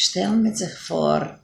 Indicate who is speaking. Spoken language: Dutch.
Speaker 1: Stel met zich voor.